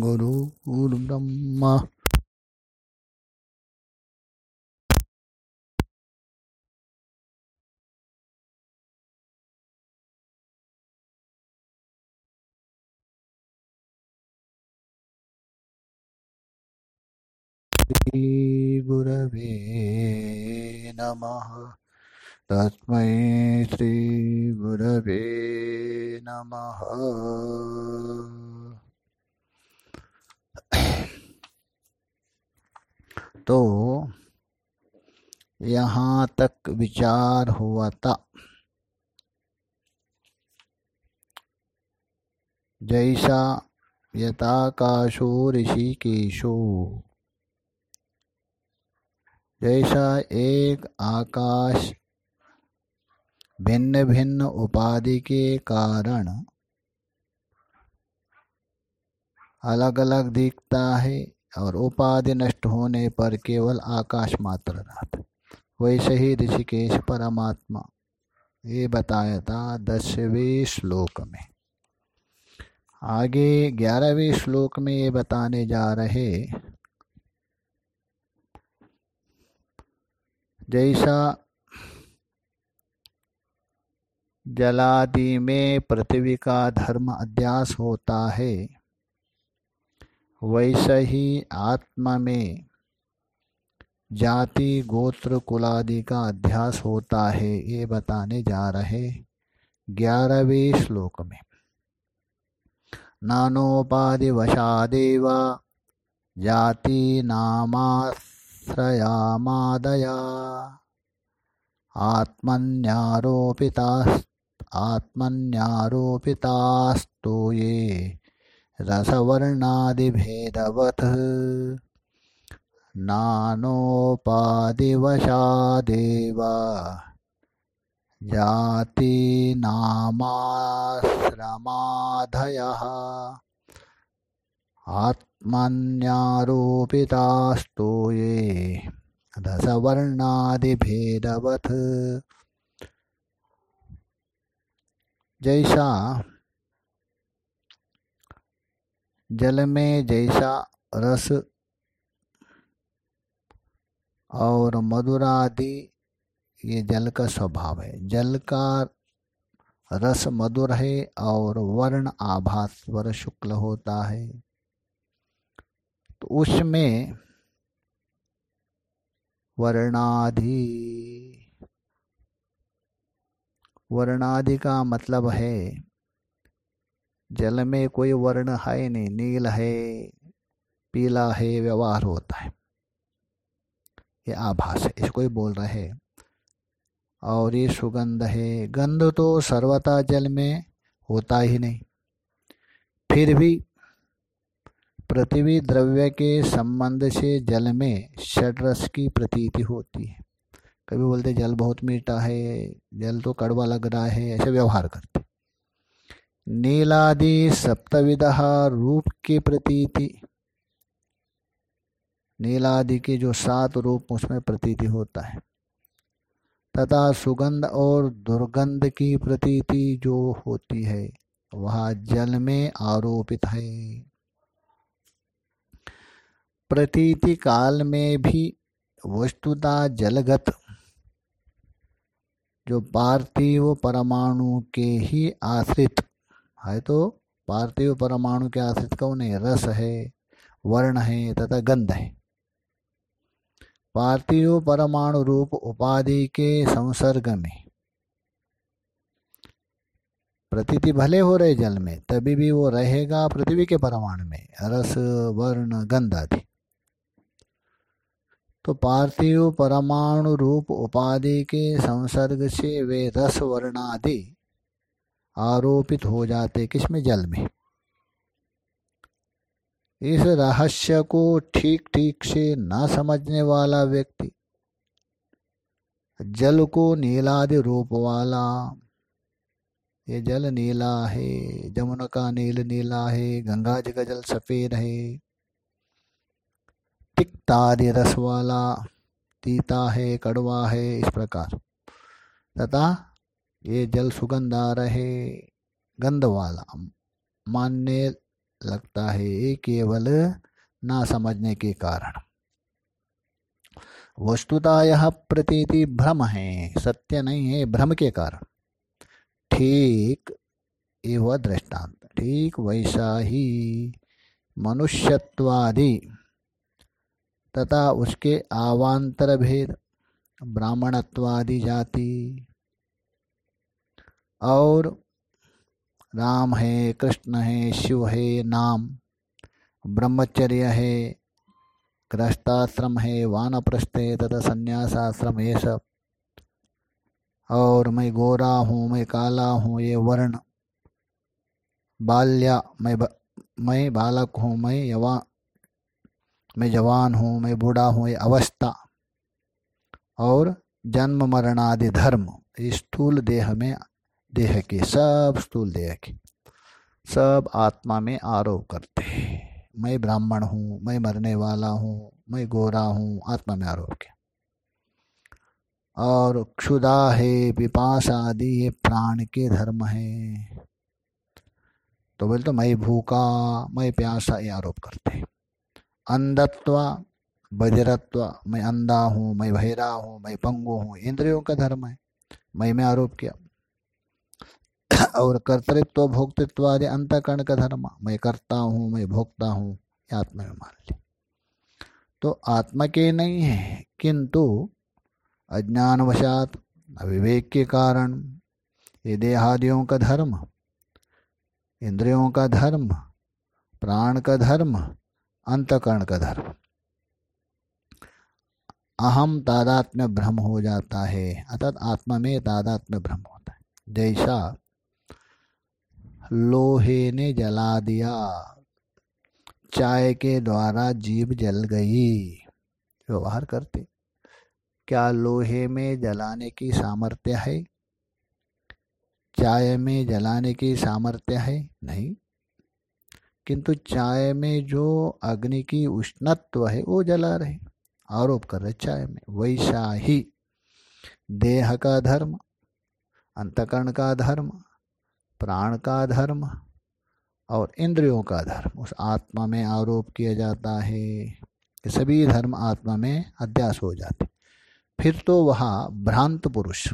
गुरुर्ब्रह्मा श्रीगुरवे नमः। तस्मै श्रीगुरवे नमः। तो यहाँ तक विचार हुआ था। जैसा यथाकाशो ऋषिकेशो, जैसा एक आकाश भिन्न भिन्न उपाधि के कारण अलग अलग दिखता है और उपाधि नष्ट होने पर केवल आकाश मात्र रहता वैसे ही ऋषिकेश परमात्मा ये बताया था दसवें श्लोक में। आगे ग्यारहवें श्लोक में ये बताने जा रहे, जैसा जलादि में पृथ्वी का धर्म अध्यास होता है वैसे ही आत्मा में। जाति, गोत्र, कुलादि का अध्यास होता है, ये बताने जा रहे ग्यारहवें श्लोक में। नानोपाधि वशादेव जाति नामास श्रयामादया आत्मन्यारोपिता आत्मन्यारोपितास्तु ये। रसवर्णादिभेदवत्। नानोपादिवशादेव। जातिनामाश्रमाधयः आत्मन्यारोपितास्तु ये। रसवर्णादिभेदवत्। जैसा जल में जैसा रस और मधुरादि ये जल का स्वभाव है। जल का रस मधुर है और वर्ण आभास वर शुक्ल होता है। तो उसमें वर्णादि वर्णादि का मतलब है जल में कोई वर्ण है नहीं, नील है, पीला है, व्यवहार होता है। ये आभास है, इसको ही बोल रहे और ये सुगंध है। गंध तो सर्वता जल में होता ही नहीं। फिर भी पृथ्वी द्रव्य के संबंध से जल में षडरस की प्रतीति होती है। कभी बोलते जल बहुत मीठा है, जल तो कड़वा लग रहा है, ऐसे व्यवहार करते नीलादि सप्तविधा रूप की प्रतीति। नीलादि के जो सात रूप, उसमें प्रतीति होता है। तथा सुगंध और दुर्गंध की प्रतीति जो होती है, वह जल में आरोपित है। प्रतीति काल में भी वस्तुता जलगत, जो पार्थिव परमाणु के ही आश्रित है तो पार्थिव परमाणु के आश्रित कौन है? रस है, वर्ण है तथा गंध है। पार्थिव परमाणु रूप उपाधि के संसर्ग में। प्रतीति भले हो रहे जल में, तभी भी वो रहेगा पृथ्वी के परमाणु में, रस, वर्ण, गंध आदि। तो पार्थिव परमाणु रूप उपाधि के संसर्ग से वे रस वर्णादि आरोपित हो जाते किसमें? जल में। इस रहस्य को ठीक ठीक से ना समझने वाला व्यक्ति, जल को नीलादि रूप वाला, ये जल नीला है, जमुना का नील नीला है, गंगा जी का जल सफ़ेद है, तिक्तादि रस वाला, तीता है, कड़वा है, इस प्रकार। तथा ये जल सुगंध आ रहे गंध वाला मानने लगता है ये केवल ना समझने के कारण। वस्तुता यह प्रतीति भ्रम है, सत्य नहीं है, भ्रम के कारण। ठीक एवं दृष्टांत, ठीक वैसा ही मनुष्यत्वादि तथा उसके आवांतर भेद ब्राह्मणत्वादि जाति और राम है, कृष्ण है, शिव है, नाम, ब्रह्मचर्य है, गृहस्थाश्रम है, वानप्रस्थ है, तथा संन्यासाश्रम ये सब। और मैं गोरा हूँ, मैं काला हूँ, ये वर्ण। बाल्या, मैं मैं बालक हूँ, मैं यवा मैं जवान हूँ, मैं बूढ़ा हूँ, ये अवस्था। और जन्म मरणादि धर्म स्थूल देह में देह के सब स्थूल देह के, सब आत्मा में आरोप करते हैं। मैं ब्राह्मण हूँ, मैं मरने वाला हूँ, मैं गोरा हूँ, आत्मा में आरोप किया। और क्षुदा है, पिपास आदि ये प्राण के धर्म है। तो बोले तो मैं भूखा, मैं प्यासा ये आरोप करते हैं। अंधत्व, बजरत्व, मैं अंधा हूँ, मैं बहरा हूँ, मैं पंगु हूँ, इंद्रियों का धर्म है। मैं में आरोप किया। और कर्तृत्व, भोक्तृत्व आदि अंतकरण का धर्म। मैं करता हूँ, मैं भोगता हूँ आत्मा में मान ली। तो आत्मा के नहीं है, किंतु अज्ञानवशात, अविवेक के कारण, ये देहादियों का धर्म, इंद्रियों का धर्म, प्राण का धर्म, अंतकरण का धर्म। अहम तादात्म्य भ्रम हो जाता है, अर्थात आत्मा में तादात्म्य भ्रम होता है। जैसा लोहे ने जला दिया। चाय के द्वारा जीव जल गई। व्यवहार करते। क्या लोहे में जलाने की सामर्थ्य है? चाय में जलाने की सामर्थ्य है? नहीं। किंतु चाय में जो अग्नि की उष्णत्व है, वो जला रहे। आरोप कर रहे चाय में। वैसा ही देह का धर्म। अंतकरण का धर्म। प्राण का धर्म और इंद्रियों का धर्म। उस आत्मा में आरोप किया जाता है कि सभी धर्म आत्मा में अध्यास हो जाते। फिर तो वह भ्रांत पुरुष,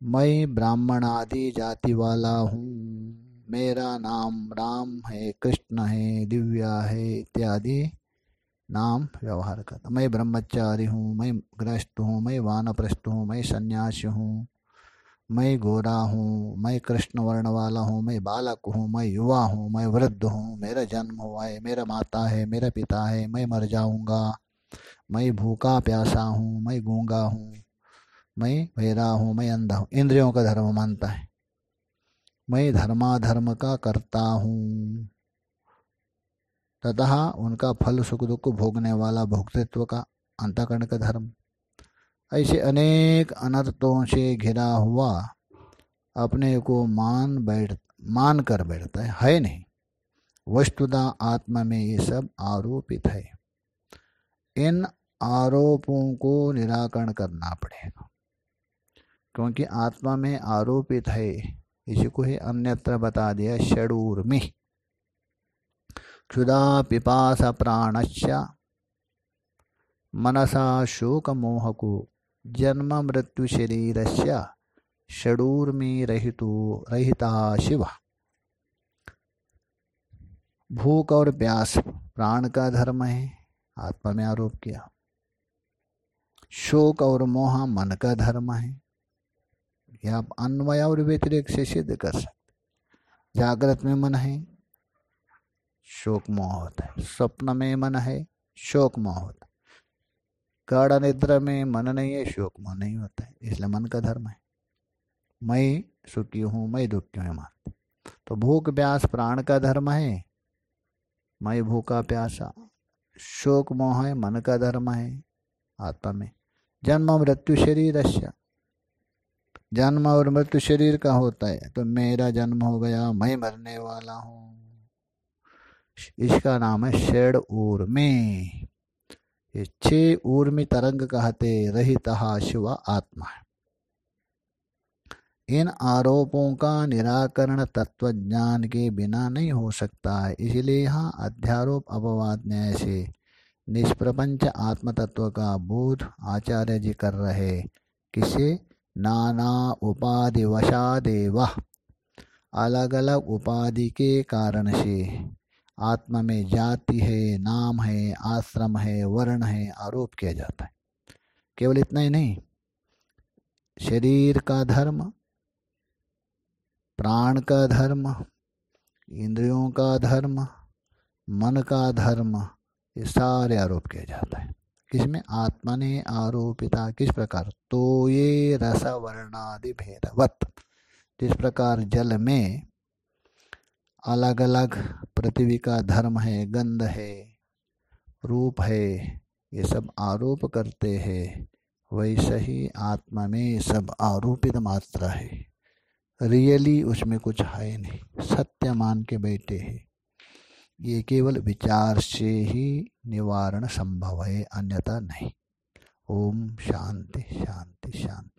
मैं ब्राह्मण आदि जाति वाला हूँ। मेरा नाम राम है, कृष्ण है, दिव्या है इत्यादि नाम व्यवहार करता। मैं ब्रह्मचारी हूँ, मैं ग्रस्त हूँ, मैं वानप्रस्थ हूँ, मैं सन्यासी हूँ। मैं गोरा हूँ, मैं कृष्ण वर्ण वाला हूँ, मैं बालक हूँ, मैं युवा हूँ, मैं वृद्ध हूँ, मेरा जन्म हुआ है, मेरा माता है, मेरा पिता है, मैं मर जाऊँगा। मैं भूखा प्यासा हूँ, मैं गूँगा हूँ, मैं बहरा हूँ, मैं अंधा हूँ। इंद्रियों का धर्म मानता है। मैं धर्माधर्म का करता हूँ। तथा उनका फल सुख दुख भोगने वाला भोक्तृत्व का अंतकरण का धर्म। ऐसे अनेक अनर्थों से घिरा हुआ अपने को मान बैठ, मान कर बैठता है है नहीं। वस्तुता आत्मा में ये सब आरोपित है। इन आरोपों को निराकरण करना पड़ेगा क्योंकि आत्मा में आरोपित है, इसी को ही अन्यत्र बता दिया षडूर में। क्षुदा पिपास प्राणश्य मनसा शोक मोह को जन्म मृत्यु शरीर से षडूर्मी रहितो रहिता शिव। भूख और प्यास, प्राण का धर्म है, आत्मा में आरोप किया। शोक और मोह, मन का धर्म है। यह आप अन्वय और व्यतिरिक से सिद्ध कर सकते जागृत में मन है, शोक मोह होता है। स्वप्न में मन है, शोक मोह होता है। गाढ़ा निद्रा में मन नहीं है, शोक मन नहीं होता है, इसलिए मन का धर्म है। मैं सुखी हूँ, मैं दुखी हूँ मानते तो भूख, प्यास, प्राण का धर्म है। मैं भूखा, प्यासा, शोक, मोह है, मन का धर्म है, आत्मा में। जन्म मृत्यु शरीर जन्म और मृत्यु शरीर का होता है तो मेरा जन्म हो गया, मैं मरने वाला हूँ। इसका नाम है शेड ऊर में। ये छह ऊर्मी तरंग कहते, रहित शिव आत्मा इन आरोपों का निराकरण तत्व ज्ञान के बिना नहीं हो सकता है। इसलिए यहाँ अध्यारोप अपवाद न्याय से निष्प्रपंच आत्म तत्व का बोध आचार्य जी कर रहे। किसे? नाना उपाधि वशादेव। अलग अलग उपाधि के कारण से। आत्मा में जाति है, नाम है, आश्रम है, वर्ण है, आरोप किया जाता है। केवल इतना ही नहीं, शरीर का धर्म, प्राण का धर्म, इंद्रियों का धर्म, मन का धर्म, ये सारे आरोप किया जाता है। किसमें आत्मा ने आरोपिता किस प्रकार? तो ये रस वर्णादि भेदवत। जिस प्रकार जल में अलग अलग पृथ्वी का धर्म है, गंध है, रूप है, ये सब आरोप करते हैं। वैसे ही आत्मा में सब आरोपित मात्र है। रियली उसमें कुछ है नहीं, सत्य मान के बैठे हैं। ये केवल विचार से ही निवारण संभव है, अन्यथा नहीं। ओम शांति शांति शांति।